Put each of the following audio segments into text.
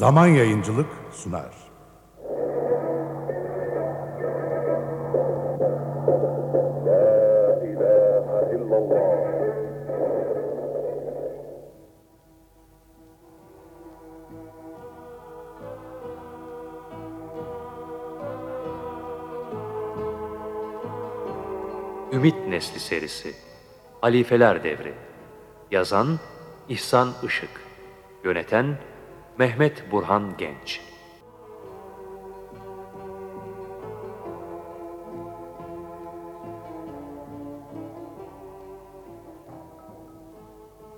Zaman Yayıncılık sunar. Ümit Nesli serisi Halifeler Devri Yazan İhsan Işık Yöneten Mehmet Burhan Genç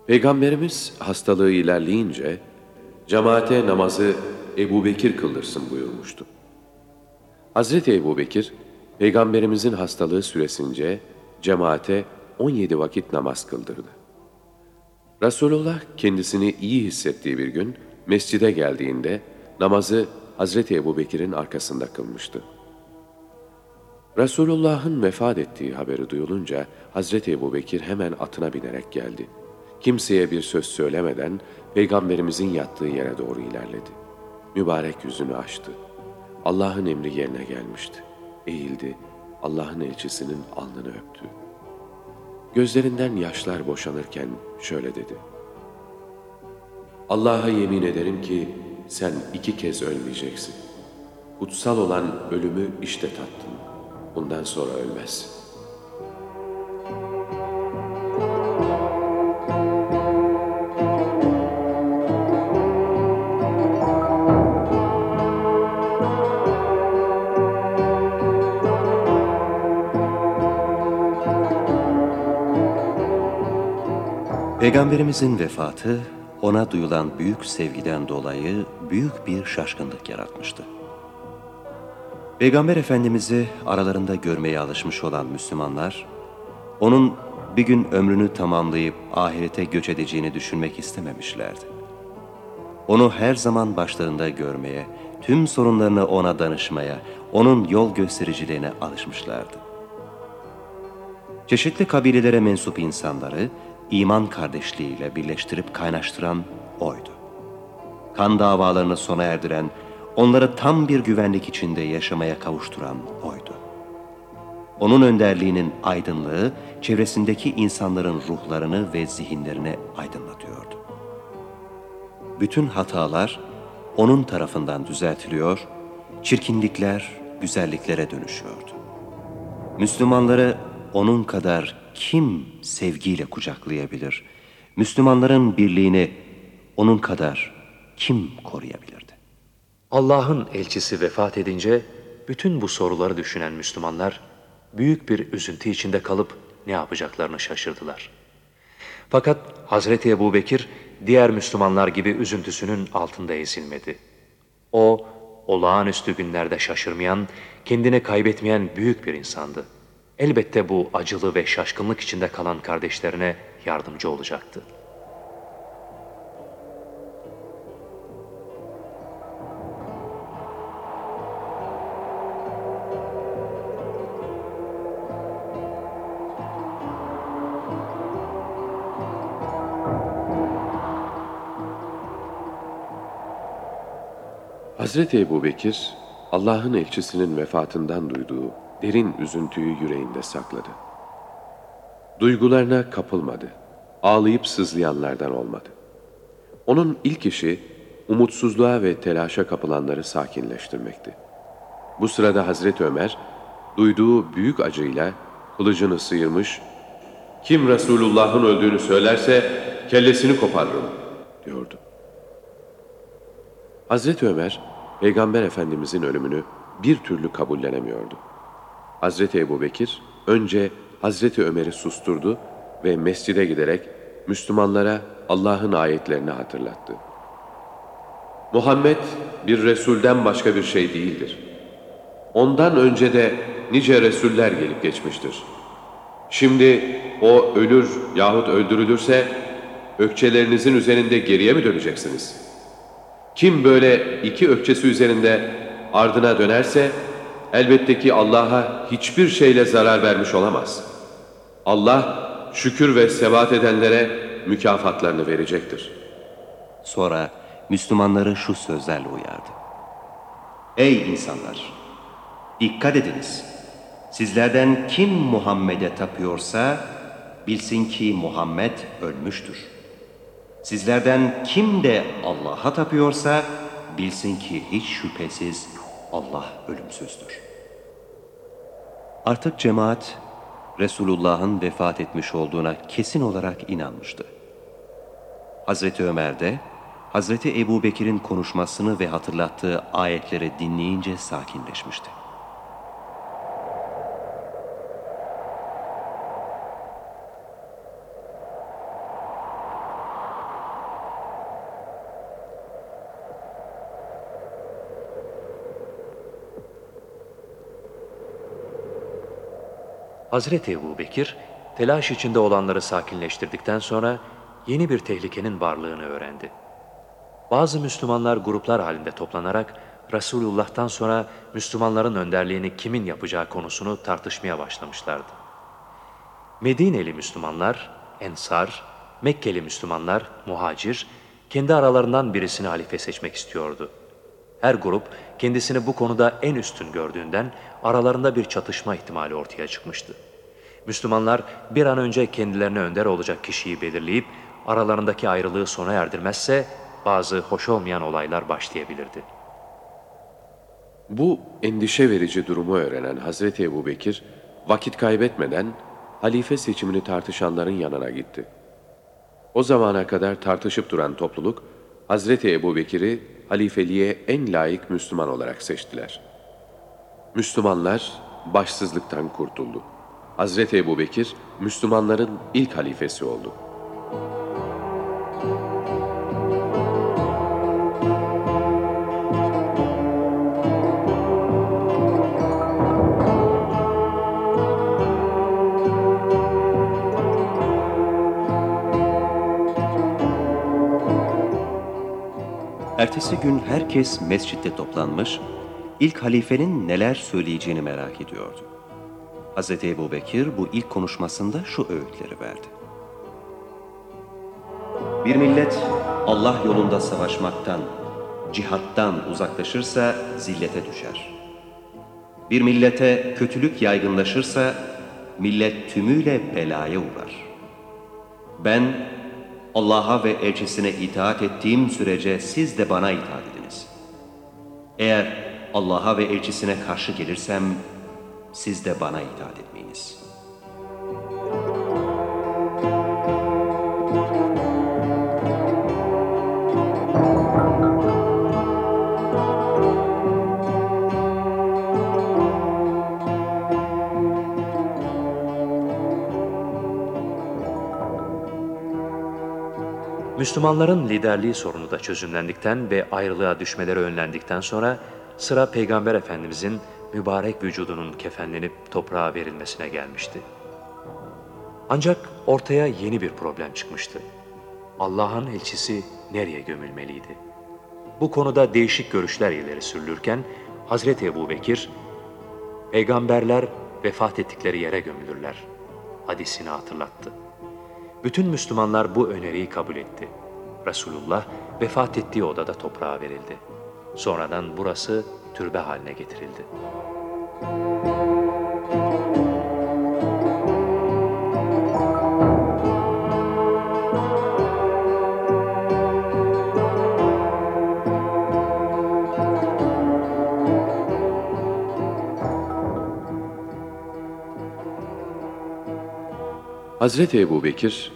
Peygamberimiz hastalığı ilerleyince cemaate namazı Ebu Bekir kıldırsın buyurmuştu. Hazreti Ebu Bekir, Peygamberimizin hastalığı süresince cemaate 17 vakit namaz kıldırdı. Resulullah kendisini iyi hissettiği bir gün mescide geldiğinde namazı Hazreti Ebu Bekir'in arkasında kılmıştı. Resulullah'ın vefat ettiği haberi duyulunca Hazreti Ebu Bekir hemen atına binerek geldi. Kimseye bir söz söylemeden Peygamberimizin yattığı yere doğru ilerledi. Mübarek yüzünü açtı. Allah'ın emri yerine gelmişti. Eğildi, Allah'ın elçisinin alnını öptü. Gözlerinden yaşlar boşanırken şöyle dedi. Allah'a yemin ederim ki sen iki kez ölmeyeceksin. Kutsal olan ölümü işte tattın. Bundan sonra ölmezsin. Peygamberimizin vefatı ona duyulan büyük sevgiden dolayı büyük bir şaşkınlık yaratmıştı. Peygamber Efendimiz'i aralarında görmeye alışmış olan Müslümanlar, onun bir gün ömrünü tamamlayıp ahirete göç edeceğini düşünmek istememişlerdi. Onu her zaman başlarında görmeye, tüm sorunlarını ona danışmaya, onun yol göstericiliğine alışmışlardı. Çeşitli kabilelere mensup insanları iman kardeşliğiyle birleştirip kaynaştıran oydu. Kan davalarını sona erdiren, onları tam bir güvenlik içinde yaşamaya kavuşturan oydu. Onun önderliğinin aydınlığı çevresindeki insanların ruhlarını ve zihinlerini aydınlatıyordu. Bütün hatalar onun tarafından düzeltiliyor, çirkinlikler güzelliklere dönüşüyordu. Müslümanları onun kadar kim sevgiyle kucaklayabilir? Müslümanların birliğini onun kadar kim koruyabilirdi? Allah'ın elçisi vefat edince bütün bu soruları düşünen Müslümanlar büyük bir üzüntü içinde kalıp ne yapacaklarını şaşırdılar. Fakat Hazreti Ebu Bekir diğer Müslümanlar gibi üzüntüsünün altında ezilmedi. O olağanüstü günlerde şaşırmayan, kendini kaybetmeyen büyük bir insandı. Elbette bu acılı ve şaşkınlık içinde kalan kardeşlerine yardımcı olacaktı. Hazreti Ebu Bekir, Allah'ın elçisinin vefatından duyduğu derin üzüntüyü yüreğinde sakladı. Duygularına kapılmadı, ağlayıp sızlayanlardan olmadı. Onun ilk işi, umutsuzluğa ve telaşa kapılanları sakinleştirmekti. Bu sırada Hazreti Ömer, duyduğu büyük acıyla kılıcını sıyırmış, ''Kim Resulullah'ın öldüğünü söylerse kellesini koparırım.'' diyordu. Hazreti Ömer, Peygamber Efendimizin ölümünü bir türlü kabullenemiyordu. Hazreti Ebu Bekir önce Hazreti Ömer'i susturdu ve mescide giderek Müslümanlara Allah'ın ayetlerini hatırlattı. Muhammed bir Resulden başka bir şey değildir. Ondan önce de nice Resuller gelip geçmiştir. Şimdi o ölür yahut öldürülürse ökçelerinizin üzerinde geriye mi döneceksiniz?'' Kim böyle iki ökçesi üzerinde ardına dönerse elbette ki Allah'a hiçbir şeyle zarar vermiş olamaz. Allah şükür ve sebat edenlere mükafatlarını verecektir. Sonra Müslümanları şu sözlerle uyardı. Ey insanlar! Dikkat ediniz! Sizlerden kim Muhammed'e tapıyorsa bilsin ki Muhammed ölmüştür. Sizlerden kim de Allah'a tapıyorsa bilsin ki hiç şüphesiz Allah ölümsüzdür. Artık cemaat Resulullah'ın vefat etmiş olduğuna kesin olarak inanmıştı. Hazreti Ömer de Hazreti Ebu Bekir'in konuşmasını ve hatırlattığı ayetleri dinleyince sakinleşmişti. Hazreti Ebu Bekir, telaş içinde olanları sakinleştirdikten sonra yeni bir tehlikenin varlığını öğrendi. Bazı Müslümanlar gruplar halinde toplanarak Resulullah'tan sonra Müslümanların önderliğini kimin yapacağı konusunu tartışmaya başlamışlardı. Medineli Müslümanlar, Ensar, Mekkeli Müslümanlar, Muhacir, kendi aralarından birisini halife seçmek istiyordu. Her grup kendisini bu konuda en üstün gördüğünden aralarında bir çatışma ihtimali ortaya çıkmıştı. Müslümanlar bir an önce kendilerine önder olacak kişiyi belirleyip aralarındaki ayrılığı sona erdirmezse bazı hoş olmayan olaylar başlayabilirdi. Bu endişe verici durumu öğrenen Hazreti Ebu Bekir, vakit kaybetmeden halife seçimini tartışanların yanına gitti. O zamana kadar tartışıp duran topluluk, Hazreti Ebu Bekir'i halifeliğe en layık Müslüman olarak seçtiler. Müslümanlar başsızlıktan kurtuldu. Hazreti Ebu Bekir, Müslümanların ilk halifesi oldu. Ertesi gün herkes mescitte toplanmış, ilk halifenin neler söyleyeceğini merak ediyordu. Hz. Ebu Bekir bu ilk konuşmasında şu öğütleri verdi. Bir millet Allah yolunda savaşmaktan, cihattan uzaklaşırsa zillete düşer. Bir millete kötülük yaygınlaşırsa millet tümüyle belaya uğrar. Ben Allah'a ve elçisine itaat ettiğim sürece siz de bana itaat ediniz. Eğer Allah'a ve elçisine karşı gelirsem siz de bana itaat etmeyiniz. Müslümanların liderliği sorunu da çözümlendikten ve ayrılığa düşmeleri önlendikten sonra sıra Peygamber Efendimizin mübarek vücudunun kefenlenip toprağa verilmesine gelmişti. Ancak ortaya yeni bir problem çıkmıştı. Allah'ın elçisi nereye gömülmeliydi? Bu konuda değişik görüşler ileri sürülürken Hazreti Ebu Bekir, peygamberler vefat ettikleri yere gömülürler hadisini hatırlattı. Bütün Müslümanlar bu öneriyi kabul etti. Resulullah vefat ettiği odada toprağa verildi. Sonradan burası türbe haline getirildi. Hazreti Ebu Bekir,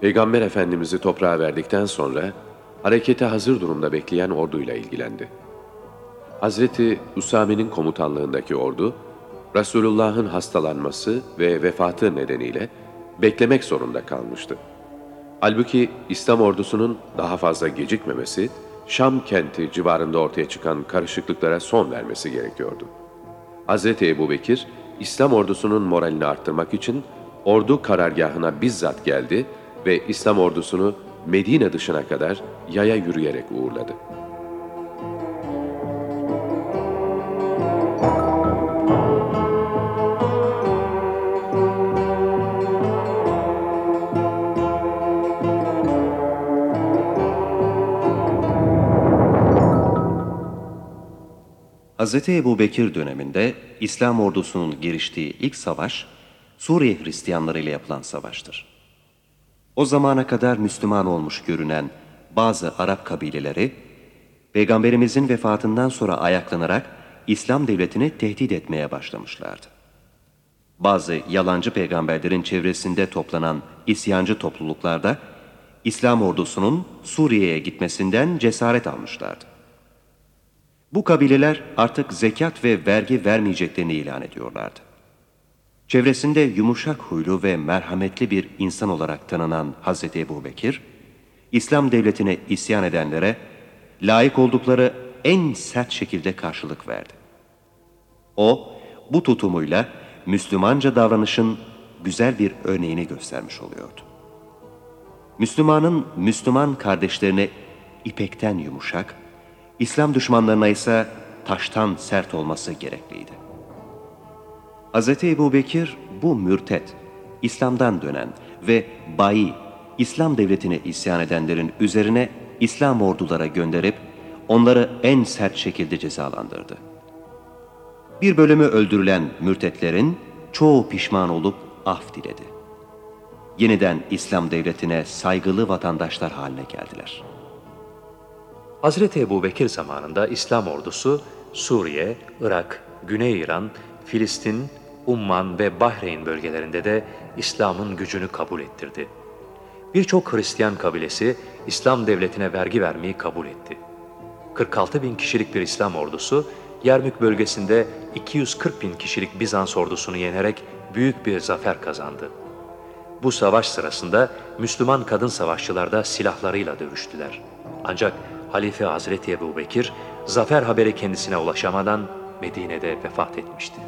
Peygamber Efendimiz'i toprağa verdikten sonra harekete hazır durumda bekleyen orduyla ilgilendi. Hazreti Usame'nin komutanlığındaki ordu, Resulullah'ın hastalanması ve vefatı nedeniyle beklemek zorunda kalmıştı. Halbuki İslam ordusunun daha fazla gecikmemesi, Şam kenti civarında ortaya çıkan karışıklıklara son vermesi gerekiyordu. Hz. Ebu Bekir, İslam ordusunun moralini arttırmak için ordu karargahına bizzat geldi ve İslam ordusunu Medine dışına kadar yaya yürüyerek uğurladı. Hz. Ebu Bekir döneminde İslam ordusunun giriştiği ilk savaş, Suriye Hristiyanları ile yapılan savaştır. O zamana kadar Müslüman olmuş görünen bazı Arap kabileleri, Peygamberimizin vefatından sonra ayaklanarak İslam devletini tehdit etmeye başlamışlardı. Bazı yalancı peygamberlerin çevresinde toplanan isyancı topluluklarda İslam ordusunun Suriye'ye gitmesinden cesaret almışlardı. Bu kabileler artık zekat ve vergi vermeyeceklerini ilan ediyorlardı. Çevresinde yumuşak huylu ve merhametli bir insan olarak tanınan Hazreti Ebu Bekir, İslam devletine isyan edenlere layık oldukları en sert şekilde karşılık verdi. O, bu tutumuyla Müslümanca davranışın güzel bir örneğini göstermiş oluyordu. Müslümanın Müslüman kardeşlerine ipekten yumuşak, İslam düşmanlarına ise taştan sert olması gerekliydi. Hz. Ebu Bekir bu mürtet, İslam'dan dönen ve bayi, İslam devletine isyan edenlerin üzerine İslam ordulara gönderip onları en sert şekilde cezalandırdı. Bir bölümü öldürülen mürtetlerin çoğu pişman olup af diledi. Yeniden İslam devletine saygılı vatandaşlar haline geldiler. Hazreti Ebu Bekir zamanında İslam ordusu Suriye, Irak, Güney İran, Filistin, Umman ve Bahreyn bölgelerinde de İslam'ın gücünü kabul ettirdi. Birçok Hristiyan kabilesi İslam devletine vergi vermeyi kabul etti. 46 bin kişilik bir İslam ordusu Yermük bölgesinde 240 bin kişilik Bizans ordusunu yenerek büyük bir zafer kazandı. Bu savaş sırasında Müslüman kadın savaşçılar da silahlarıyla dövüştüler. Ancak Halife Hazreti Ebu Bekir, zafer haberi kendisine ulaşamadan Medine'de vefat etmişti.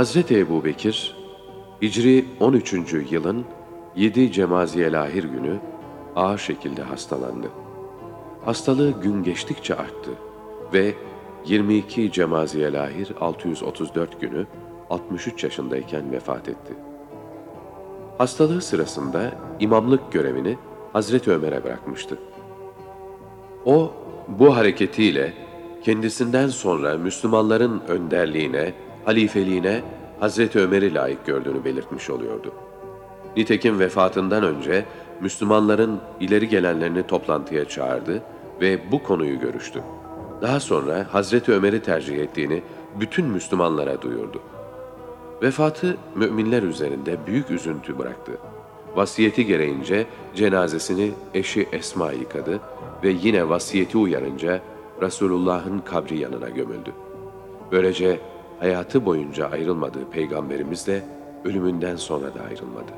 Hazreti Ebu Bekir, Hicri 13. yılın 7 Cemaziyelahir günü ağır şekilde hastalandı. Hastalığı gün geçtikçe arttı ve 22 Cemaziyelahir 634 günü 63 yaşındayken vefat etti. Hastalığı sırasında imamlık görevini Hazreti Ömer'e bırakmıştı. O bu hareketiyle kendisinden sonra Müslümanların önderliğine, halifeliğine Hazreti Ömer'i layık gördüğünü belirtmiş oluyordu. Nitekim vefatından önce Müslümanların ileri gelenlerini toplantıya çağırdı ve bu konuyu görüştü. Daha sonra Hazreti Ömer'i tercih ettiğini bütün Müslümanlara duyurdu. Vefatı müminler üzerinde büyük üzüntü bıraktı. Vasiyeti gereğince cenazesini eşi Esma yıkadı ve yine vasiyeti uyarınca Resulullah'ın kabri yanına gömüldü. Böylece hayatı boyunca ayrılmadığı peygamberimiz de ölümünden sonra da ayrılmadı.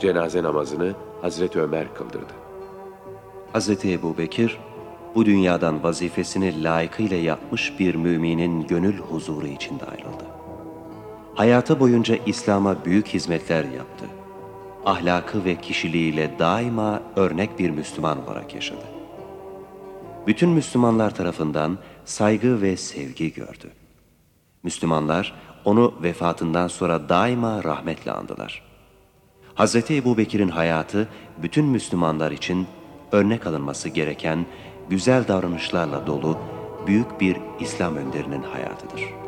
Cenaze namazını Hazreti Ömer kıldırdı. Hz. Ebu Bekir, bu dünyadan vazifesini layıkıyla yapmış bir müminin gönül huzuru içinde ayrıldı. Hayatı boyunca İslam'a büyük hizmetler yaptı. Ahlakı ve kişiliğiyle daima örnek bir Müslüman olarak yaşadı. Bütün Müslümanlar tarafından saygı ve sevgi gördü. Müslümanlar onu vefatından sonra daima rahmetle andılar. Hz. Ebu Bekir'in hayatı bütün Müslümanlar için örnek alınması gereken güzel davranışlarla dolu büyük bir İslam önderinin hayatıdır.''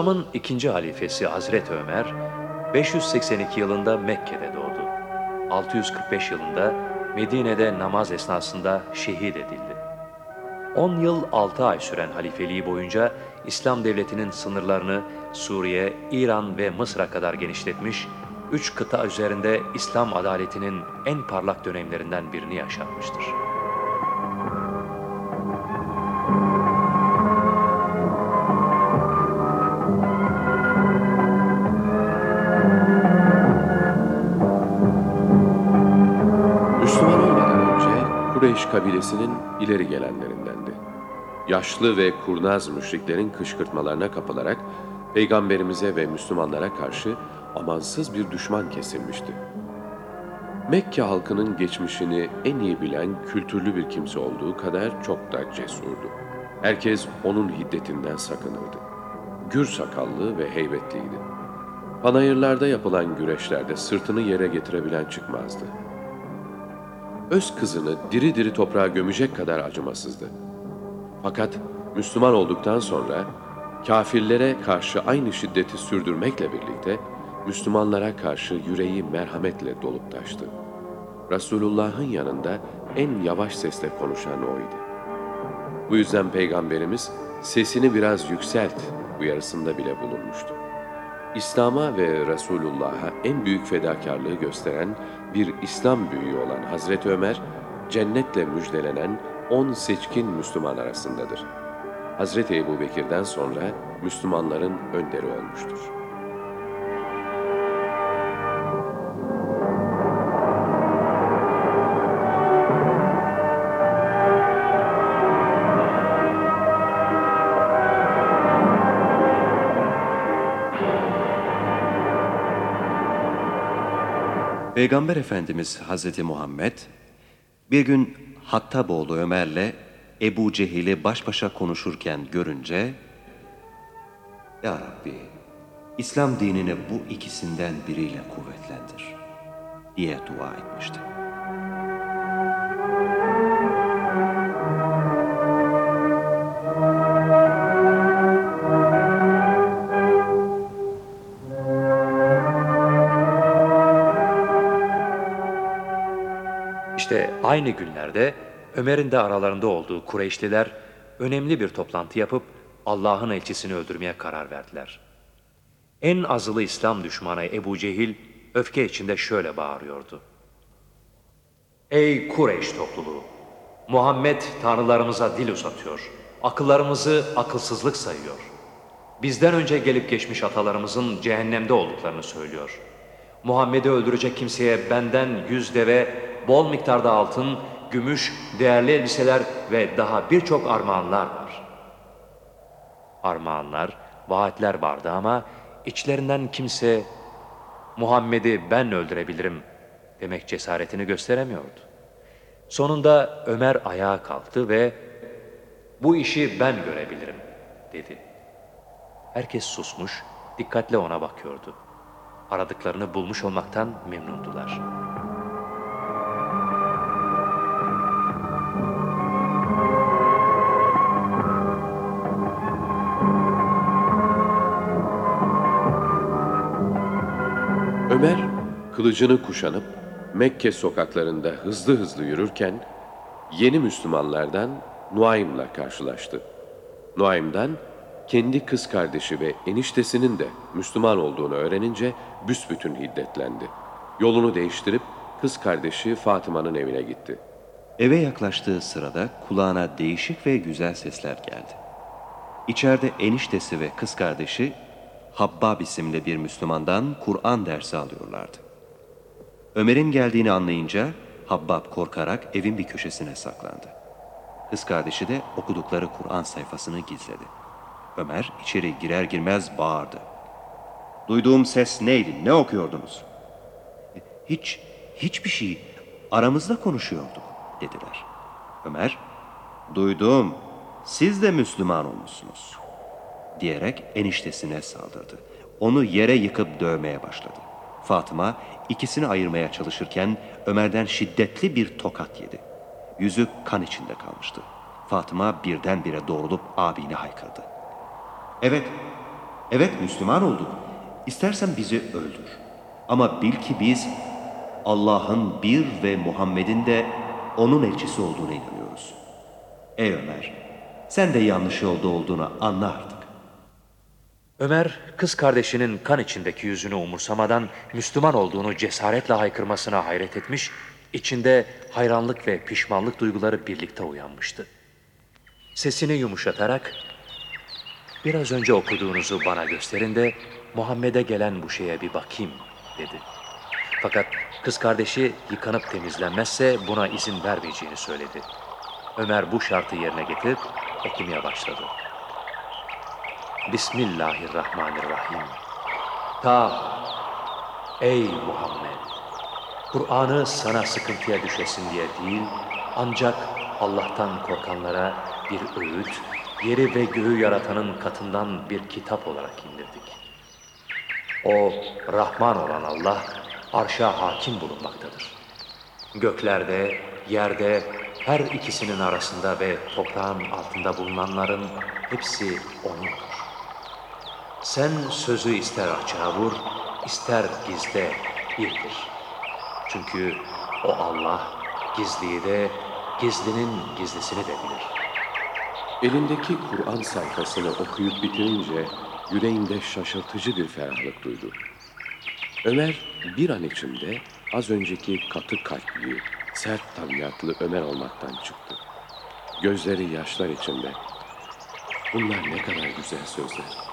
İslam'ın ikinci halifesi Hazreti Ömer, 582 yılında Mekke'de doğdu. 645 yılında Medine'de namaz esnasında şehit edildi. 10 yıl 6 ay süren halifeliği boyunca İslam devletinin sınırlarını Suriye, İran ve Mısır'a kadar genişletmiş, üç kıta üzerinde İslam adaletinin en parlak dönemlerinden birini yaşatmıştır. Kureyş kabilesinin ileri gelenlerindendi. Yaşlı ve kurnaz müşriklerin kışkırtmalarına kapılarak Peygamberimize ve Müslümanlara karşı amansız bir düşman kesilmişti. Mekke halkının geçmişini en iyi bilen kültürlü bir kimse olduğu kadar çok da cesurdu. Herkes onun hiddetinden sakınırdı. Gür sakallı ve heybetliydi. Panayırlarda yapılan güreşlerde sırtını yere getirebilen çıkmazdı öz kızını diri diri toprağa gömecek kadar acımasızdı. Fakat Müslüman olduktan sonra kafirlere karşı aynı şiddeti sürdürmekle birlikte Müslümanlara karşı yüreği merhametle dolup taştı. Resulullah'ın yanında en yavaş sesle konuşan oydu. Bu yüzden Peygamberimiz sesini biraz yükselt uyarısında bile bulunmuştu. İslam'a ve Resulullah'a en büyük fedakarlığı gösteren bir İslam büyüğü olan Hazreti Ömer, cennetle müjdelenen on seçkin Müslüman arasındadır. Hazreti Ebu Bekir'den sonra Müslümanların önderi olmuştur. Peygamber Efendimiz Hazreti Muhammed bir gün Hattaboğlu Ömer'le Ebu Cehil'i baş başa konuşurken görünce Ya Rabbi İslam dinini bu ikisinden biriyle kuvvetlendir diye dua etmişti. Aynı günlerde Ömer'in de aralarında olduğu Kureyşliler önemli bir toplantı yapıp Allah'ın elçisini öldürmeye karar verdiler. En azılı İslam düşmanı Ebu Cehil öfke içinde şöyle bağırıyordu. Ey Kureyş topluluğu! Muhammed tanrılarımıza dil uzatıyor. Akıllarımızı akılsızlık sayıyor. Bizden önce gelip geçmiş atalarımızın cehennemde olduklarını söylüyor. Muhammed'i öldürecek kimseye benden yüz deve, bol miktarda altın, gümüş, değerli elbiseler ve daha birçok armağanlar var. Armağanlar, vaatler vardı ama içlerinden kimse Muhammed'i ben öldürebilirim demek cesaretini gösteremiyordu. Sonunda Ömer ayağa kalktı ve bu işi ben görebilirim dedi. Herkes susmuş, dikkatle ona bakıyordu. Aradıklarını bulmuş olmaktan memnundular. Ömer kılıcını kuşanıp Mekke sokaklarında hızlı hızlı yürürken yeni Müslümanlardan Nuaym'la karşılaştı. Nuaym'dan kendi kız kardeşi ve eniştesinin de Müslüman olduğunu öğrenince büsbütün hiddetlendi. Yolunu değiştirip kız kardeşi Fatıma'nın evine gitti. Eve yaklaştığı sırada kulağına değişik ve güzel sesler geldi. İçeride eniştesi ve kız kardeşi Habbab isimli bir Müslümandan Kur'an dersi alıyorlardı. Ömer'in geldiğini anlayınca Habbab korkarak evin bir köşesine saklandı. Kız kardeşi de okudukları Kur'an sayfasını gizledi. Ömer içeri girer girmez bağırdı. Duyduğum ses neydi? Ne okuyordunuz? Hiç, hiçbir şey. Aramızda konuşuyorduk dediler. Ömer, duydum. Siz de Müslüman olmuşsunuz diyerek eniştesine saldırdı. Onu yere yıkıp dövmeye başladı. Fatıma ikisini ayırmaya çalışırken Ömer'den şiddetli bir tokat yedi. Yüzü kan içinde kalmıştı. Fatıma birdenbire doğrulup abini haykırdı. Evet, Evet Müslüman olduk. İstersen bizi öldür. Ama bil ki biz Allah'ın bir ve Muhammed'in de onun elçisi olduğuna inanıyoruz. Ey Ömer, sen de yanlış yolda olduğunu anla artık. Ömer, kız kardeşinin kan içindeki yüzünü umursamadan Müslüman olduğunu cesaretle haykırmasına hayret etmiş, içinde hayranlık ve pişmanlık duyguları birlikte uyanmıştı. Sesini yumuşatarak, biraz önce okuduğunuzu bana gösterin de Muhammed'e gelen bu şeye bir bakayım dedi. Fakat kız kardeşi yıkanıp temizlenmezse buna izin vermeyeceğini söyledi. Ömer bu şartı yerine getirip okumaya başladı. Bismillahirrahmanirrahim. Ta ey Muhammed Kur'an'ı sana sıkıntıya düşesin diye değil ancak Allah'tan korkanlara bir öğüt, yeri ve göğü yaratanın katından bir kitap olarak indirdik. O Rahman olan Allah arşa hakim bulunmaktadır. Göklerde, yerde, her ikisinin arasında ve toprağın altında bulunanların hepsi O'nundur. Sen sözü ister açığa vur, ister gizle birdir. Çünkü o Allah gizliyi de, gizlinin gizlisini de bilir. Elindeki Kur'an sayfasını okuyup bitirince yüreğinde şaşırtıcı bir ferahlık duydu. Ömer bir an içinde az önceki katı kalpli, sert tabiatlı Ömer olmaktan çıktı. Gözleri yaşlar içinde. Bunlar ne kadar güzel sözler.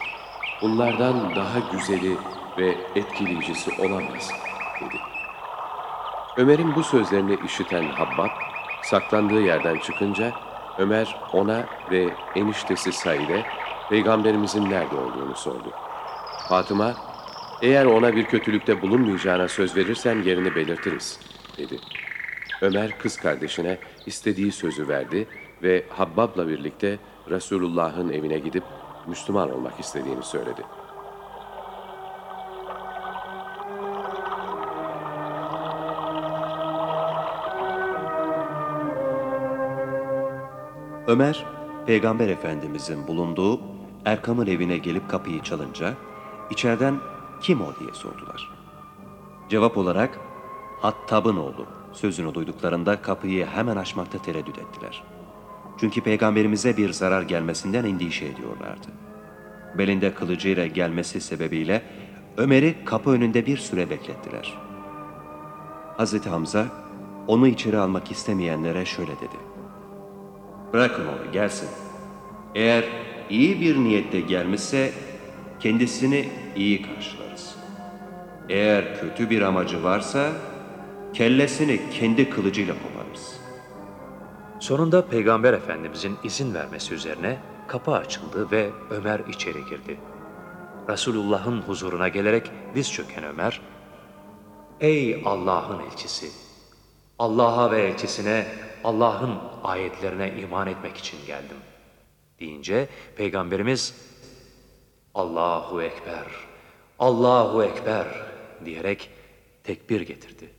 Bunlardan daha güzeli ve etkileyicisi olamaz dedi. Ömer'in bu sözlerini işiten Habbab, saklandığı yerden çıkınca Ömer ona ve eniştesi Said'e Peygamberimizin nerede olduğunu sordu. Fatıma, eğer ona bir kötülükte bulunmayacağına söz verirsen yerini belirtiriz, dedi. Ömer kız kardeşine istediği sözü verdi ve Habbab'la birlikte Resulullah'ın evine gidip Müslüman olmak istediğini söyledi. Ömer, Peygamber Efendimizin bulunduğu Erkam'ın evine gelip kapıyı çalınca, içeriden kim o diye sordular. Cevap olarak, Hattab'ın oğlu sözünü duyduklarında kapıyı hemen açmakta tereddüt ettiler. Çünkü Peygamberimize bir zarar gelmesinden endişe ediyorlardı. Belinde kılıcıyla gelmesi sebebiyle Ömer'i kapı önünde bir süre beklettiler. Hazreti Hamza, onu içeri almak istemeyenlere şöyle dedi. Bırakın onu gelsin. Eğer iyi bir niyette gelmişse kendisini iyi karşılarız. Eğer kötü bir amacı varsa kellesini kendi kılıcıyla koparırız. Sonunda Peygamber Efendimizin izin vermesi üzerine kapı açıldı ve Ömer içeri girdi. Resulullah'ın huzuruna gelerek diz çöken Ömer, Ey Allah'ın elçisi! Allah'a ve elçisine, Allah'ın ayetlerine iman etmek için geldim. Deyince Peygamberimiz, Allahu Ekber, Allahu Ekber diyerek tekbir getirdi.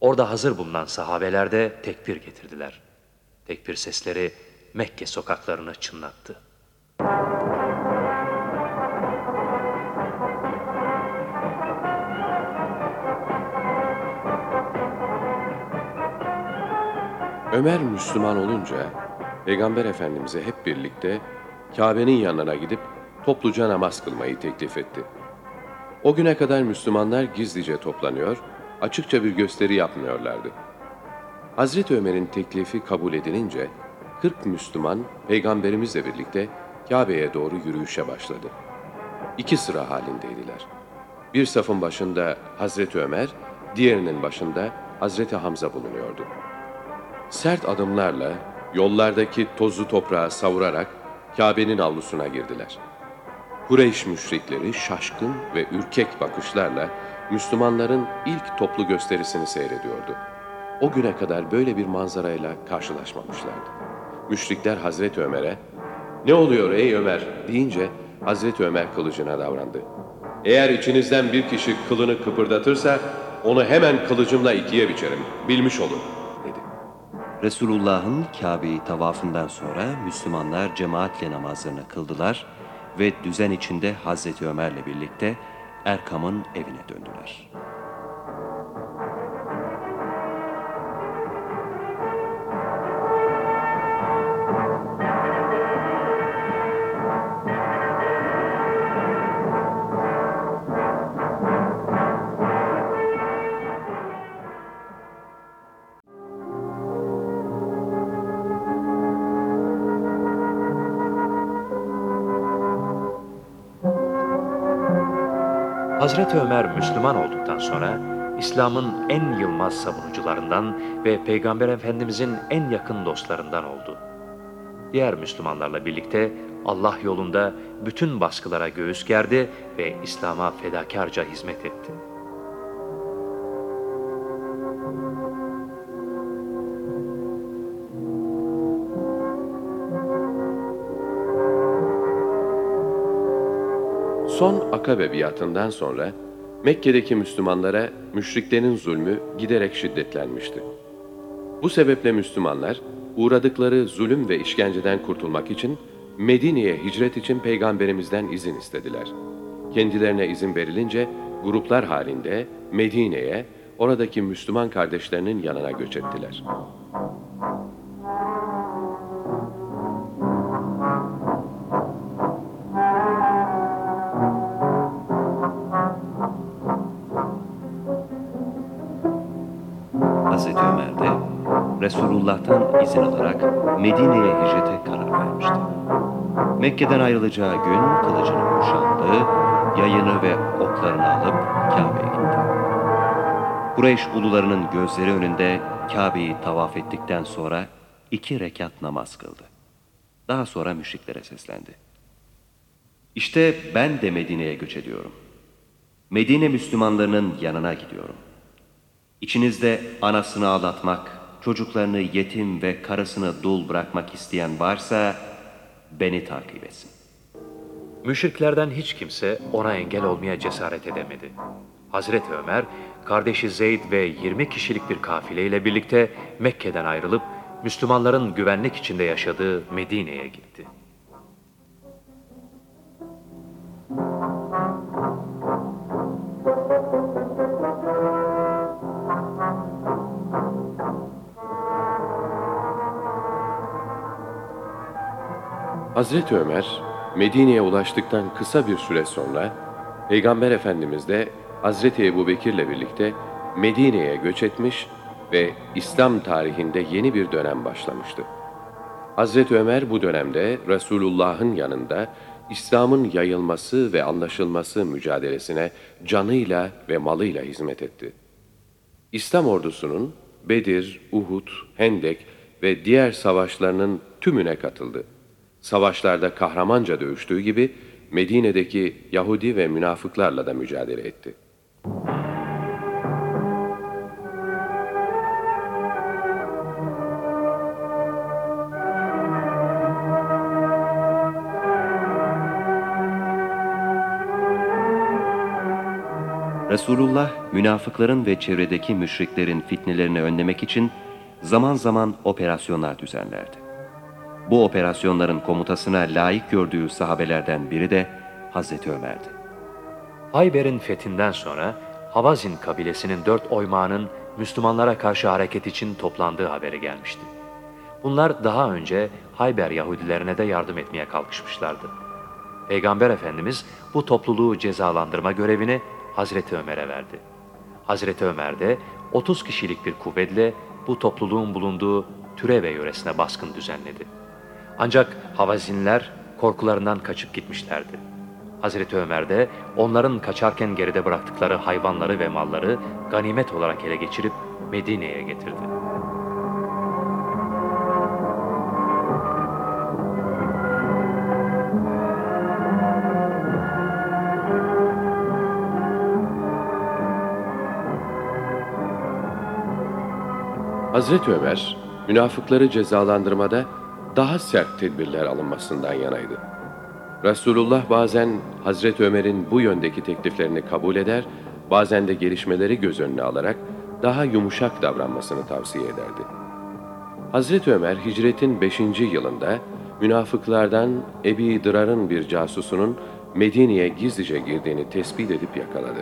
Orada hazır bulunan sahabeler de tekbir getirdiler. Tekbir sesleri Mekke sokaklarını çınlattı. Ömer Müslüman olunca Peygamber Efendimiz'e hep birlikte Kabe'nin yanına gidip topluca namaz kılmayı teklif etti. O güne kadar Müslümanlar gizlice toplanıyor, açıkça bir gösteri yapmıyorlardı. Hazreti Ömer'in teklifi kabul edilince 40 Müslüman Peygamberimizle birlikte Kabe'ye doğru yürüyüşe başladı. İki sıra halindeydiler. Bir safın başında Hazreti Ömer, diğerinin başında Hazreti Hamza bulunuyordu. Sert adımlarla yollardaki tozu toprağa savurarak Kabe'nin avlusuna girdiler. Kureyş müşrikleri şaşkın ve ürkek bakışlarla Müslümanların ilk toplu gösterisini seyrediyordu. O güne kadar böyle bir manzarayla karşılaşmamışlardı. Müşrikler Hazreti Ömer'e, ''Ne oluyor ey Ömer?'' deyince Hazreti Ömer kılıcına davrandı. ''Eğer içinizden bir kişi kılını kıpırdatırsa onu hemen kılıcımla ikiye biçerim, bilmiş olun.'' dedi. Resulullah'ın Kabe'yi tavafından sonra Müslümanlar cemaatle namazlarını kıldılar ve düzen içinde Hazreti Ömer'le birlikte Erkam'ın evine döndüler. Hazreti Ömer Müslüman olduktan sonra İslam'ın en yılmaz savunucularından ve Peygamber Efendimizin en yakın dostlarından oldu. Diğer Müslümanlarla birlikte Allah yolunda bütün baskılara göğüs gerdi ve İslam'a fedakarca hizmet etti. Son Akabe biatından sonra Mekke'deki Müslümanlara müşriklerin zulmü giderek şiddetlenmişti. Bu sebeple Müslümanlar uğradıkları zulüm ve işkenceden kurtulmak için Medine'ye hicret için peygamberimizden izin istediler. Kendilerine izin verilince gruplar halinde Medine'ye, oradaki Müslüman kardeşlerinin yanına göç ettiler. Resulullah'tan izin alarak Medine'ye hicrete karar vermişti. Mekke'den ayrılacağı gün kılıcını kuşandı, yayını ve oklarını alıp Kabe'ye gitti. Kureyş ulularının gözleri önünde Kabe'yi tavaf ettikten sonra iki rekat namaz kıldı. Daha sonra müşriklere seslendi. İşte ben de Medine'ye göç ediyorum. Medine Müslümanlarının yanına gidiyorum. İçinizde anasını ağlatmak, çocuklarını yetim ve karısını dul bırakmak isteyen varsa beni takip etsin. Müşriklerden hiç kimse ona engel olmaya cesaret edemedi. Hazreti Ömer, kardeşi Zeyd ve 20 kişilik bir kafileyle birlikte Mekke'den ayrılıp Müslümanların güvenlik içinde yaşadığı Medine'ye gitti. Hazreti Ömer, Medine'ye ulaştıktan kısa bir süre sonra, Peygamber Efendimiz de Hazreti Ebu Bekir'le birlikte Medine'ye göç etmiş ve İslam tarihinde yeni bir dönem başlamıştı. Hazreti Ömer bu dönemde Resulullah'ın yanında İslam'ın yayılması ve anlaşılması mücadelesine canıyla ve malıyla hizmet etti. İslam ordusunun Bedir, Uhud, Hendek ve diğer savaşlarının tümüne katıldı. Savaşlarda kahramanca dövüştüğü gibi Medine'deki Yahudi ve münafıklarla da mücadele etti. Resulullah münafıkların ve çevredeki müşriklerin fitnelerini önlemek için zaman zaman operasyonlar düzenlerdi. Bu operasyonların komutasına layık gördüğü sahabelerden biri de Hazreti Ömer'di. Hayber'in fethinden sonra Havazin kabilesinin dört oymağının Müslümanlara karşı hareket için toplandığı haberi gelmişti. Bunlar daha önce Hayber Yahudilerine de yardım etmeye kalkışmışlardı. Peygamber Efendimiz bu topluluğu cezalandırma görevini Hazreti Ömer'e verdi. Hazreti Ömer de 30 kişilik bir kuvvetle bu topluluğun bulunduğu Türeve yöresine baskın düzenledi. Ancak Havazinler korkularından kaçıp gitmişlerdi. Hazreti Ömer de onların kaçarken geride bıraktıkları hayvanları ve malları ganimet olarak ele geçirip Medine'ye getirdi. Hazreti Ömer, münafıkları cezalandırmada daha sert tedbirler alınmasından yanaydı. Resulullah bazen Hazreti Ömer'in bu yöndeki tekliflerini kabul eder, bazen de gelişmeleri göz önüne alarak daha yumuşak davranmasını tavsiye ederdi. Hazreti Ömer hicretin 5. yılında münafıklardan Ebi Dırar'ın bir casusunun Medine'ye gizlice girdiğini tespit edip yakaladı.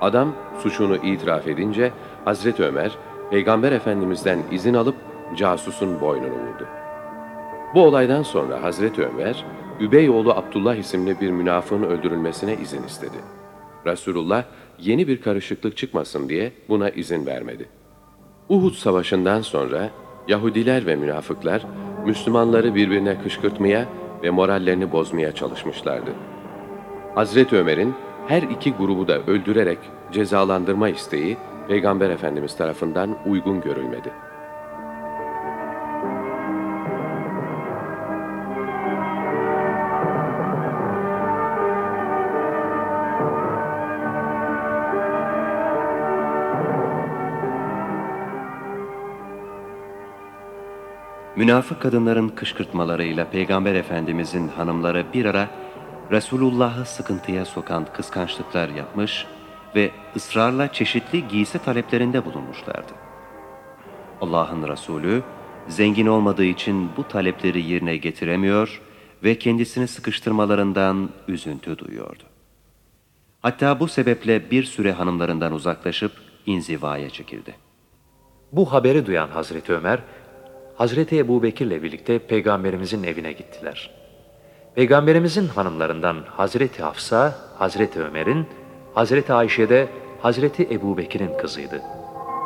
Adam suçunu itiraf edince Hazreti Ömer, Peygamber Efendimiz'den izin alıp casusun boynunu vurdu. Bu olaydan sonra Hazreti Ömer, Übeyoğlu Abdullah isimli bir münafığın öldürülmesine izin istedi. Resulullah yeni bir karışıklık çıkmasın diye buna izin vermedi. Uhud Savaşı'ndan sonra Yahudiler ve münafıklar Müslümanları birbirine kışkırtmaya ve morallerini bozmaya çalışmışlardı. Hazreti Ömer'in her iki grubu da öldürerek cezalandırma isteği Peygamber Efendimiz tarafından uygun görülmedi. Münafık kadınların kışkırtmalarıyla Peygamber Efendimizin hanımları bir ara Resulullah'ı sıkıntıya sokan kıskançlıklar yapmış ve ısrarla çeşitli giysi taleplerinde bulunmuşlardı. Allah'ın Resulü zengin olmadığı için bu talepleri yerine getiremiyor ve kendisini sıkıştırmalarından üzüntü duyuyordu. Hatta bu sebeple bir süre hanımlarından uzaklaşıp inzivaya çekildi. Bu haberi duyan Hazreti Ömer, Hazreti Ebu Bekir'le birlikte Peygamberimizin evine gittiler. Peygamberimizin hanımlarından Hazreti Hafsa, Hazreti Ömer'in, Hazreti Ayşe de Hazreti Ebu Bekir'in kızıydı.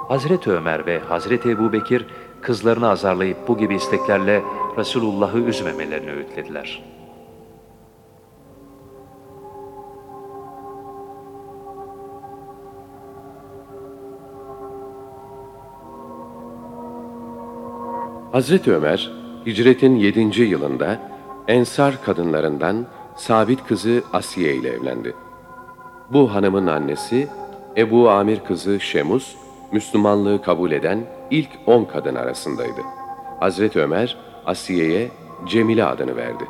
Hazreti Ömer ve Hazreti Ebu Bekir kızlarını azarlayıp bu gibi isteklerle Resulullah'ı üzmemelerini öğütlediler. Hazreti Ömer, hicretin 7. yılında Ensar kadınlarından Sabit kızı Asiye ile evlendi. Bu hanımın annesi Ebu Amir kızı Şemus, Müslümanlığı kabul eden ilk 10 kadın arasındaydı. Hazreti Ömer, Asiye'ye Cemile adını verdi.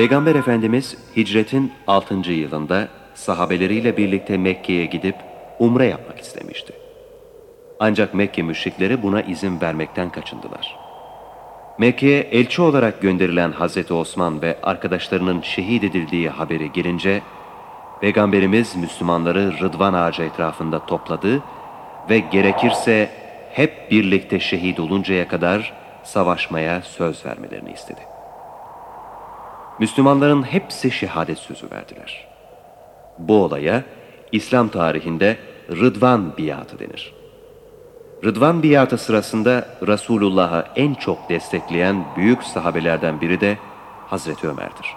Peygamber Efendimiz hicretin 6. yılında sahabeleriyle birlikte Mekke'ye gidip umre yapmak istemişti. Ancak Mekke müşrikleri buna izin vermekten kaçındılar. Mekke'ye elçi olarak gönderilen Hazreti Osman ve arkadaşlarının şehit edildiği haberi gelince, Peygamberimiz Müslümanları Rıdvan ağacı etrafında topladı ve gerekirse hep birlikte şehit oluncaya kadar savaşmaya söz vermelerini istedi. Müslümanların hepsi şehadet sözü verdiler. Bu olaya İslam tarihinde Rıdvan biatı denir. Rıdvan biatı sırasında Resulullah'ı en çok destekleyen büyük sahabelerden biri de Hazreti Ömer'dir.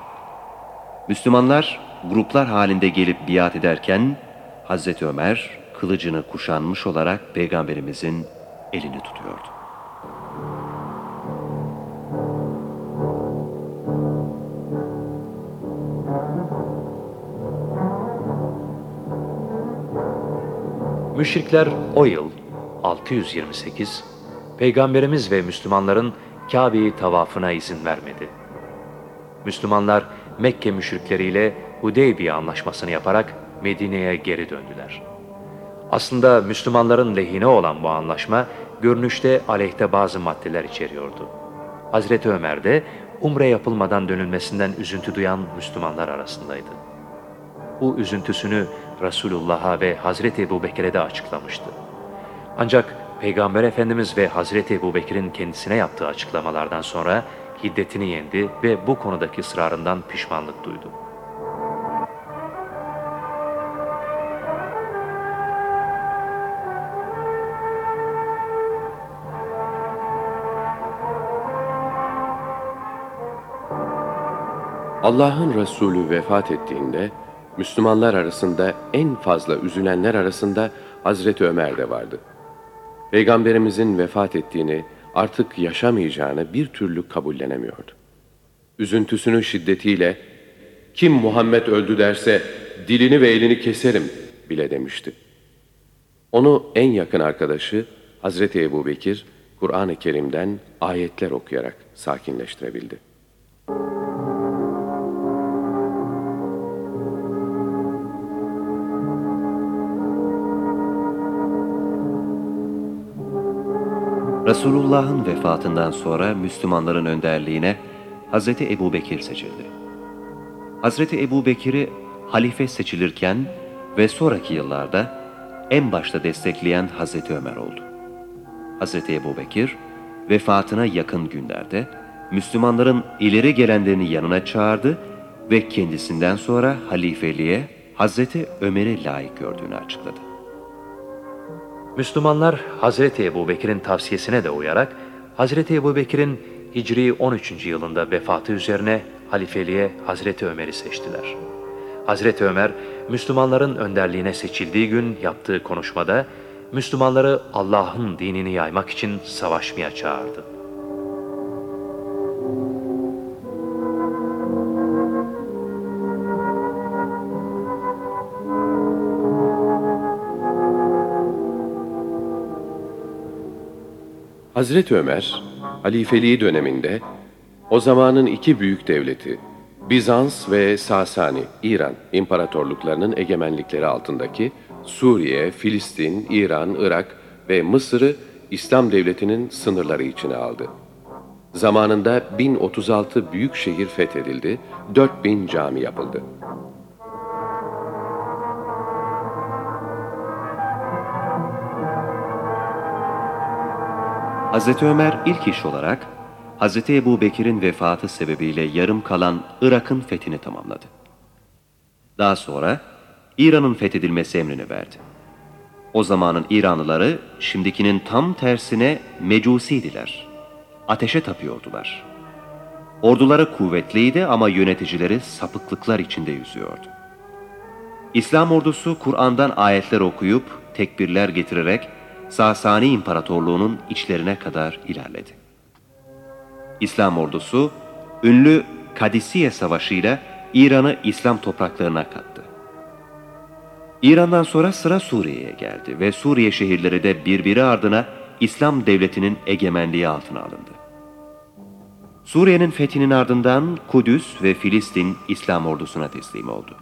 Müslümanlar gruplar halinde gelip biat ederken Hazreti Ömer kılıcını kuşanmış olarak Peygamberimizin elini tutuyordu. Müşrikler o yıl 628 Peygamberimiz ve Müslümanların Kabe'yi tavafına izin vermedi. Müslümanlar Mekke müşrikleriyle Hudeybiye anlaşmasını yaparak Medine'ye geri döndüler. Aslında Müslümanların lehine olan bu anlaşma görünüşte aleyhte bazı maddeler içeriyordu. Hazreti Ömer de umre yapılmadan dönülmesinden üzüntü duyan Müslümanlar arasındaydı. Bu üzüntüsünü Resulullah'a ve Hazreti Ebu Bekir'e de açıklamıştı. Ancak Peygamber Efendimiz ve Hazreti Ebu Bekir'in kendisine yaptığı açıklamalardan sonra hiddetini yendi ve bu konudaki ısrarından pişmanlık duydu. Allah'ın Resulü vefat ettiğinde Müslümanlar arasında en fazla üzülenler arasında Hazreti Ömer de vardı. Peygamberimizin vefat ettiğini, artık yaşamayacağını bir türlü kabullenemiyordu. Üzüntüsünün şiddetiyle, kim Muhammed öldü derse dilini ve elini keserim bile demişti. Onu en yakın arkadaşı Hazreti Ebu Bekir, Kur'an-ı Kerim'den ayetler okuyarak sakinleştirebildi. Resulullah'ın vefatından sonra Müslümanların önderliğine Hazreti Ebu Bekir seçildi. Hazreti Ebu Bekir'i halife seçilirken ve sonraki yıllarda en başta destekleyen Hazreti Ömer oldu. Hazreti Ebu Bekir, vefatına yakın günlerde Müslümanların ileri gelenlerini yanına çağırdı ve kendisinden sonra halifeliğe Hazreti Ömer'i layık gördüğünü açıkladı. Müslümanlar Hazreti Ebu Bekir'in tavsiyesine de uyarak Hazreti Ebu Bekir'in Hicri 13. yılında vefatı üzerine halifeliğe Hazreti Ömer'i seçtiler. Hazreti Ömer, Müslümanların önderliğine seçildiği gün yaptığı konuşmada Müslümanları Allah'ın dinini yaymak için savaşmaya çağırdı. Hazreti Ömer, halifeliği döneminde o zamanın iki büyük devleti, Bizans ve Sasani, İran imparatorluklarının egemenlikleri altındaki Suriye, Filistin, İran, Irak ve Mısır'ı İslam devletinin sınırları içine aldı. Zamanında 1036 büyük şehir fethedildi, 4000 cami yapıldı. Hazreti Ömer ilk iş olarak Hazreti Ebu Bekir'in vefatı sebebiyle yarım kalan Irak'ın fethini tamamladı. Daha sonra İran'ın fethedilmesi emrini verdi. O zamanın İranlıları şimdikinin tam tersine mecusiydiler. Ateşe tapıyordular. Orduları kuvvetliydi ama yöneticileri sapıklıklar içinde yüzüyordu. İslam ordusu Kur'an'dan ayetler okuyup tekbirler getirerek Sasani İmparatorluğu'nun içlerine kadar ilerledi. İslam ordusu ünlü Kadisiye Savaşı ile İran'ı İslam topraklarına kattı. İran'dan sonra sıra Suriye'ye geldi ve Suriye şehirleri de birbiri ardına İslam devletinin egemenliği altına alındı. Suriye'nin fethinin ardından Kudüs ve Filistin İslam ordusuna teslim oldu.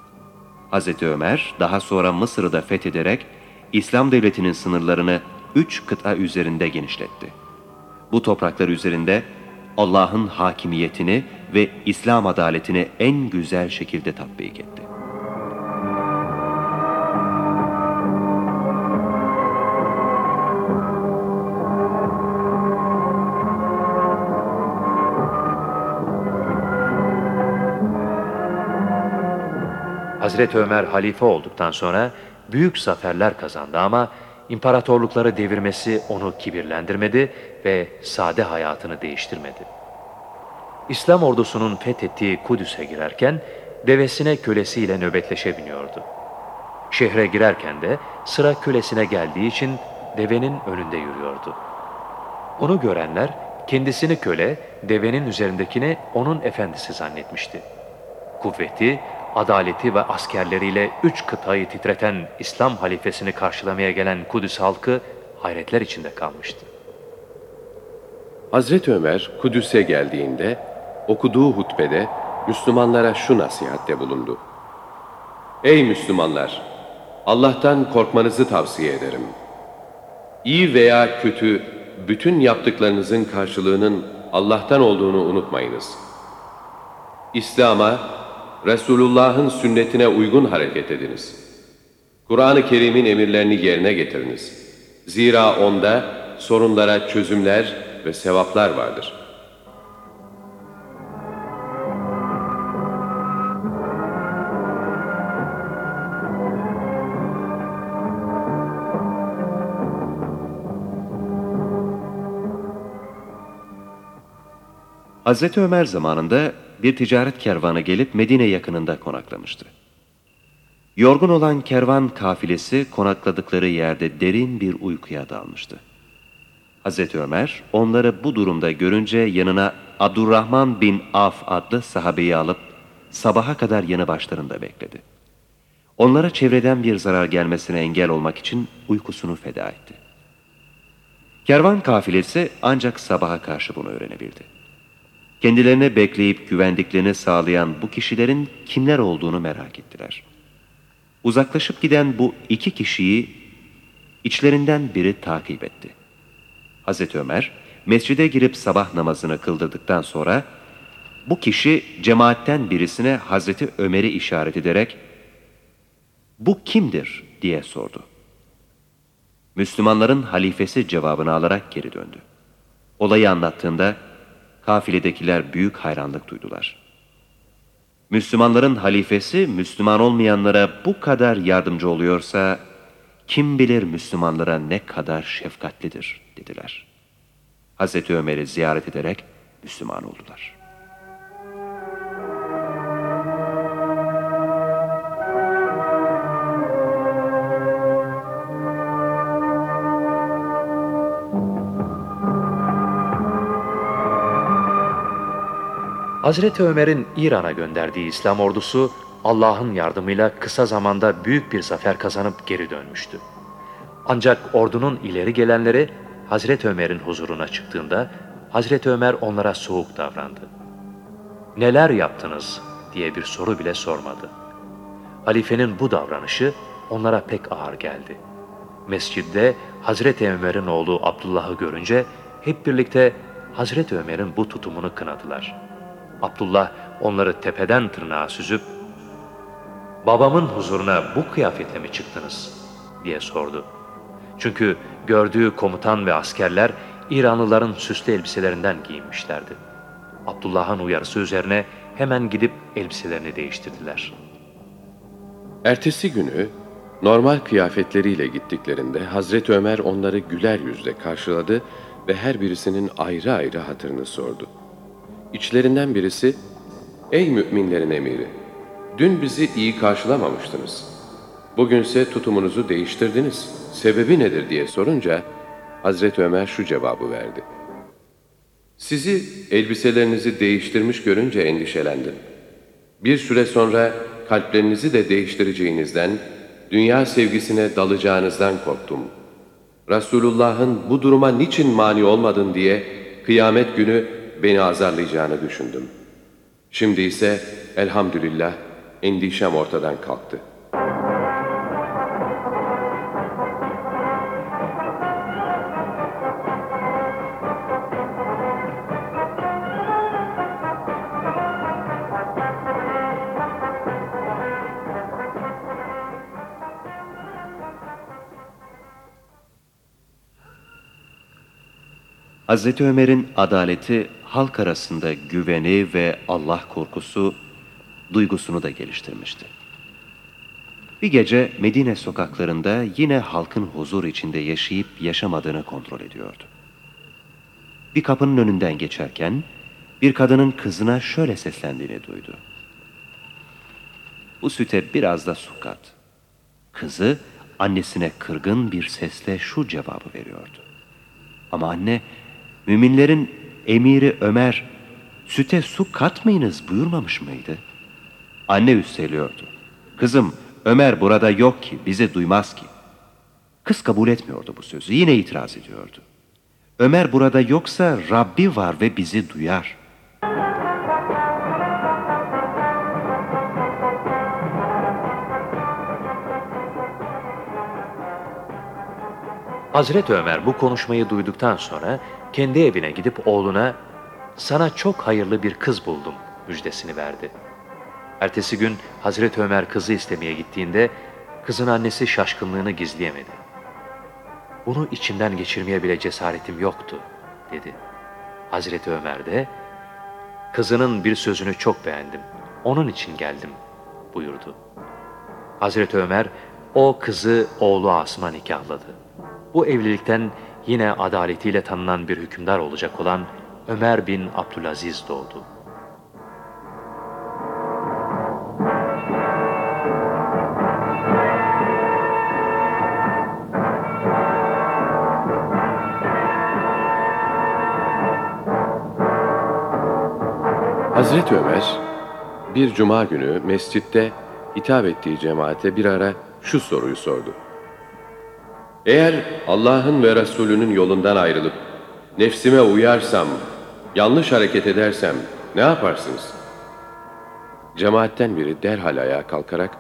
Hz. Ömer daha sonra Mısır'ı da fethederek İslam devletinin sınırlarını üç kıta üzerinde genişletti. Bu topraklar üzerinde Allah'ın hakimiyetini ve İslam adaletini en güzel şekilde tatbik etti. Hazreti Ömer halife olduktan sonra büyük zaferler kazandı ama imparatorlukları devirmesi onu kibirlendirmedi ve sade hayatını değiştirmedi. İslam ordusunun fethettiği Kudüs'e girerken devesine kölesiyle nöbetleşe biniyordu. Şehre girerken de sıra kölesine geldiği için devenin önünde yürüyordu. Onu görenler kendisini köle, devenin üzerindekini onun efendisi zannetmişti. Kuvveti, adaleti ve askerleriyle üç kıtayı titreten İslam halifesini karşılamaya gelen Kudüs halkı hayretler içinde kalmıştı. Hazreti Ömer Kudüs'e geldiğinde okuduğu hutbede Müslümanlara şu nasihatte bulundu. Ey Müslümanlar! Allah'tan korkmanızı tavsiye ederim. İyi veya kötü bütün yaptıklarınızın karşılığının Allah'tan olduğunu unutmayınız. İslam'a, Resulullah'ın sünnetine uygun hareket ediniz. Kur'an-ı Kerim'in emirlerini yerine getiriniz. Zira onda sorunlara çözümler ve sevaplar vardır. Hazreti Ömer zamanında bir ticaret kervanı gelip Medine yakınında konaklamıştı. Yorgun olan kervan kafilesi konakladıkları yerde derin bir uykuya dalmıştı. Hazreti Ömer onları bu durumda görünce yanına Abdurrahman bin Af adlı sahabeyi alıp sabaha kadar yanı başlarında bekledi. Onlara çevreden bir zarar gelmesine engel olmak için uykusunu feda etti. Kervan kafilesi ancak sabaha karşı bunu öğrenebildi. Kendilerine bekleyip güvendiklerini sağlayan bu kişilerin kimler olduğunu merak ettiler. Uzaklaşıp giden bu iki kişiyi içlerinden biri takip etti. Hazreti Ömer, mescide girip sabah namazını kıldırdıktan sonra bu kişi cemaatten birisine Hazreti Ömer'i işaret ederek "Bu kimdir?" diye sordu. Müslümanların halifesi cevabını alarak geri döndü. Olayı anlattığında kafiledekiler büyük hayranlık duydular. Müslümanların halifesi Müslüman olmayanlara bu kadar yardımcı oluyorsa kim bilir Müslümanlara ne kadar şefkatlidir dediler. Hazreti Ömer'i ziyaret ederek Müslüman oldular. Hazreti Ömer'in İran'a gönderdiği İslam ordusu Allah'ın yardımıyla kısa zamanda büyük bir zafer kazanıp geri dönmüştü. Ancak ordunun ileri gelenleri Hazreti Ömer'in huzuruna çıktığında Hazreti Ömer onlara soğuk davrandı. Neler yaptınız diye bir soru bile sormadı. Halifenin bu davranışı onlara pek ağır geldi. Mescidde Hazreti Ömer'in oğlu Abdullah'ı görünce hep birlikte Hazreti Ömer'in bu tutumunu kınadılar. Abdullah onları tepeden tırnağa süzüp babamın huzuruna bu kıyafetle mi çıktınız diye sordu. Çünkü gördüğü komutan ve askerler İranlıların süslü elbiselerinden giyinmişlerdi. Abdullah'ın uyarısı üzerine hemen gidip elbiselerini değiştirdiler. Ertesi günü normal kıyafetleriyle gittiklerinde Hazreti Ömer onları güler yüzle karşıladı ve her birisinin ayrı ayrı hatırını sordu. İçlerinden birisi, ''Ey müminlerin emiri, dün bizi iyi karşılamamıştınız. Bugünse tutumunuzu değiştirdiniz. Sebebi nedir?'' diye sorunca Hazreti Ömer şu cevabı verdi. Sizi elbiselerinizi değiştirmiş görünce endişelendim. Bir süre sonra kalplerinizi de değiştireceğinizden, dünya sevgisine dalacağınızdan korktum. Resulullah'ın bu duruma niçin mani olmadın diye kıyamet günü beni azarlayacağını düşündüm. Şimdi ise elhamdülillah endişem ortadan kalktı. Hazreti Ömer'in adaleti halk arasında güveni ve Allah korkusu duygusunu da geliştirmişti. Bir gece Medine sokaklarında yine halkın huzur içinde yaşayıp yaşamadığını kontrol ediyordu. Bir kapının önünden geçerken bir kadının kızına şöyle seslendiğini duydu. Bu süte biraz da su kat. Kızı annesine kırgın bir sesle şu cevabı veriyordu. Ama anne, müminlerin emiri Ömer, süte su katmayınız buyurmamış mıydı? Anne üsteliyordu. Kızım, Ömer burada yok ki, bizi duymaz ki. Kız kabul etmiyordu bu sözü, yine itiraz ediyordu. Ömer burada yoksa Rabbi var ve bizi duyar. Hazreti Ömer bu konuşmayı duyduktan sonra kendi evine gidip oğluna sana çok hayırlı bir kız buldum müjdesini verdi. Ertesi gün Hazreti Ömer kızı istemeye gittiğinde kızın annesi şaşkınlığını gizleyemedi. Bunu içimden geçirmeye bile cesaretim yoktu dedi. Hazreti Ömer de kızının bir sözünü çok beğendim. Onun için geldim buyurdu. Hazreti Ömer o kızı oğlu Asım'a nikahladı. Bu evlilikten yine adaletiyle tanınan bir hükümdar olacak olan Ömer bin Abdülaziz doğdu. Hazreti Ömer bir cuma günü mescitte hitap ettiği cemaate bir ara şu soruyu sordu. Eğer Allah'ın ve Resulünün yolundan ayrılıp nefsime uyarsam yanlış hareket edersem ne yaparsınız? Cemaatten biri derhal ayağa kalkarak,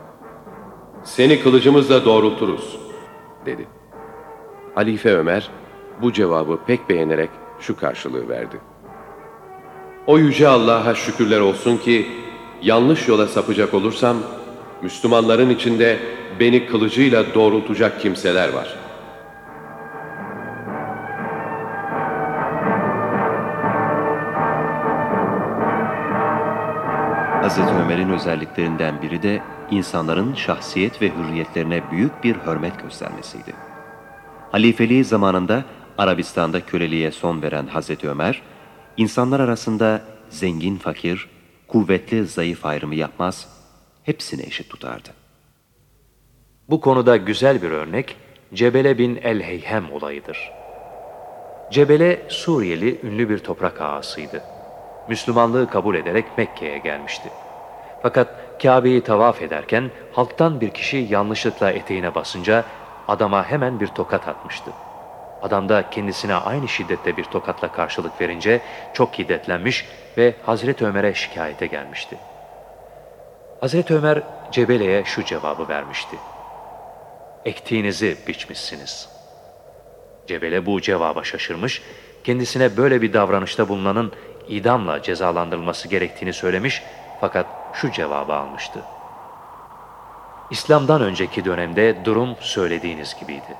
seni kılıcımızla doğrulturuz, dedi. Halife Ömer bu cevabı pek beğenerek şu karşılığı verdi. O yüce Allah'a şükürler olsun ki yanlış yola sapacak olursam Müslümanların içinde beni kılıcıyla doğrultacak kimseler var. Hazreti Ömer'in özelliklerinden biri de insanların şahsiyet ve hürriyetlerine büyük bir hürmet göstermesiydi. Halifeliği zamanında Arabistan'da köleliğe son veren Hazreti Ömer, insanlar arasında zengin fakir, kuvvetli zayıf ayrımı yapmaz, hepsini eşit tutardı. Bu konuda güzel bir örnek Cebele bin el-Heyhem olayıdır. Cebele Suriyeli ünlü bir toprak ağasıydı. Müslümanlığı kabul ederek Mekke'ye gelmişti. Fakat Kabe'yi tavaf ederken halktan bir kişi yanlışlıkla eteğine basınca adama hemen bir tokat atmıştı. Adam da kendisine aynı şiddette bir tokatla karşılık verince çok hiddetlenmiş ve Hazreti Ömer'e şikayete gelmişti. Hazreti Ömer Cebele'ye şu cevabı vermişti. Ektiğinizi biçmişsiniz. Cebele bu cevaba şaşırmış, kendisine böyle bir davranışta bulunanın idamla cezalandırılması gerektiğini söylemiş fakat şu cevabı almıştı. İslam'dan önceki dönemde durum söylediğiniz gibiydi.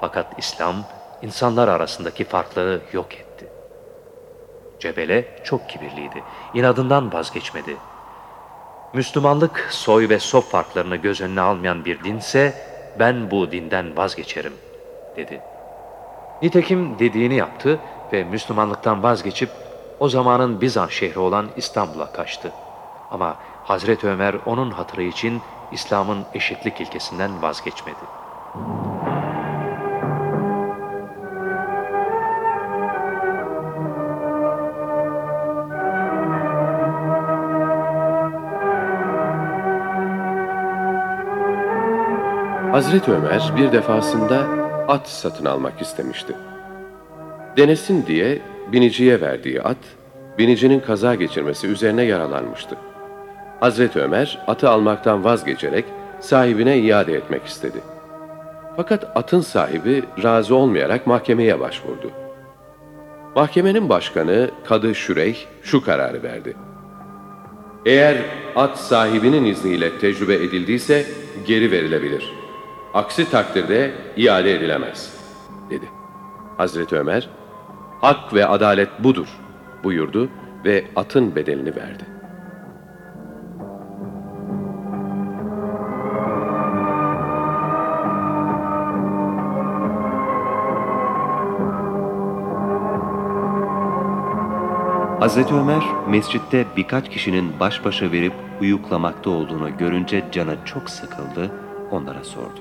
Fakat İslam insanlar arasındaki farkları yok etti. Cebele çok kibirliydi. İnadından vazgeçmedi. Müslümanlık soy ve sop farklarını göz önüne almayan bir dinse ben bu dinden vazgeçerim dedi. Nitekim dediğini yaptı ve Müslümanlıktan vazgeçip o zamanın Bizans şehri olan İstanbul'a kaçtı. Ama Hazreti Ömer onun hatırı için İslam'ın eşitlik ilkesinden vazgeçmedi. Hazreti Ömer bir defasında at satın almak istemişti. Denesin diye biniciye verdiği at, binicinin kaza geçirmesi üzerine yaralanmıştı. Hazreti Ömer atı almaktan vazgeçerek sahibine iade etmek istedi. Fakat atın sahibi razı olmayarak mahkemeye başvurdu. Mahkemenin başkanı Kadı Şüreyh şu kararı verdi. Eğer at sahibinin izniyle tecrübe edildiyse geri verilebilir. Aksi takdirde iade edilemez, dedi. Hazreti Ömer, hak ve adalet budur buyurdu ve atın bedelini verdi. Hazreti Ömer mescitte birkaç kişinin baş başa verip uyuklamakta olduğunu görünce canı çok sıkıldı, onlara sordu.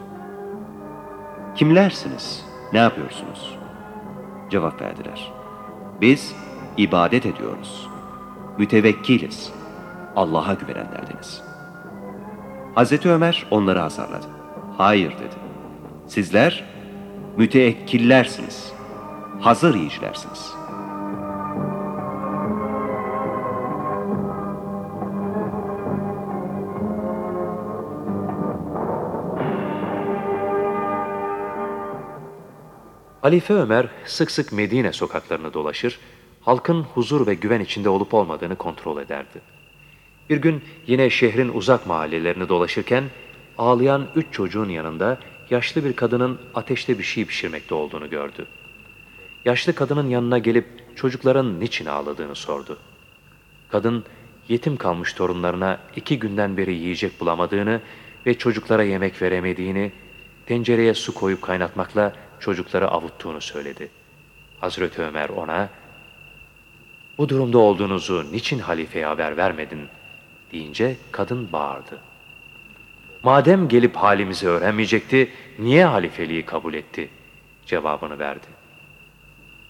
Kimlersiniz? Ne yapıyorsunuz? Cevap verdiler. Biz ibadet ediyoruz. Mütevekkiliz. Allah'a güvenenlerdeniz. Hazreti Ömer onları azarladı. Hayır dedi. Sizler müteekkillersiniz. Hazır yiyicilersiniz.'' Halife Ömer sık sık Medine sokaklarını dolaşır, halkın huzur ve güven içinde olup olmadığını kontrol ederdi. Bir gün yine şehrin uzak mahallelerini dolaşırken ağlayan üç çocuğun yanında yaşlı bir kadının ateşte bir şey pişirmekte olduğunu gördü. Yaşlı kadının yanına gelip çocukların niçin ağladığını sordu. Kadın yetim kalmış torunlarına iki günden beri yiyecek bulamadığını ve çocuklara yemek veremediğini, tencereye su koyup kaynatmakla çocukları avuttuğunu söyledi. Hazreti Ömer ona, bu durumda olduğunuzu niçin halifeye haber vermedin deyince kadın bağırdı. Madem gelip halimizi öğrenmeyecekti, niye halifeliği kabul etti? Cevabını verdi.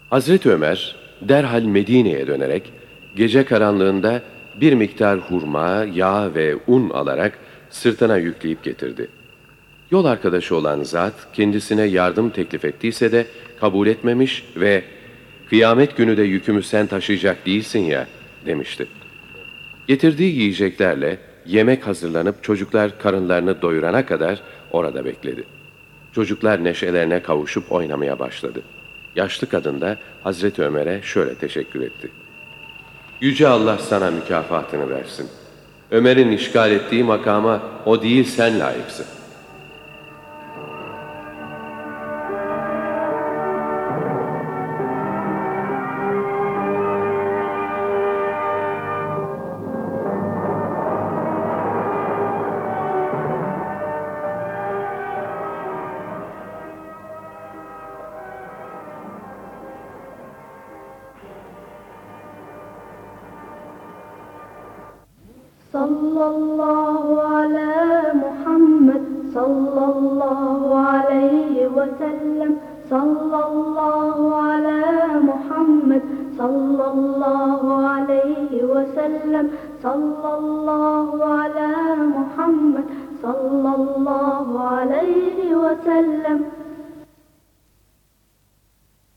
Hazreti Ömer derhal Medine'ye dönerek gece karanlığında bir miktar hurma, yağ ve un alarak sırtına yükleyip getirdi. Yol arkadaşı olan zat kendisine yardım teklif ettiyse de kabul etmemiş ve Kıyamet günü de yükümü sen taşıyacak değilsin ya demişti. Getirdiği yiyeceklerle yemek hazırlanıp çocuklar karınlarını doyurana kadar orada bekledi. Çocuklar neşelerine kavuşup oynamaya başladı. Yaşlı kadın da Hazreti Ömer'e şöyle teşekkür etti. Yüce Allah sana mükafatını versin. Ömer'in işgal ettiği makama o değil sen layıksın.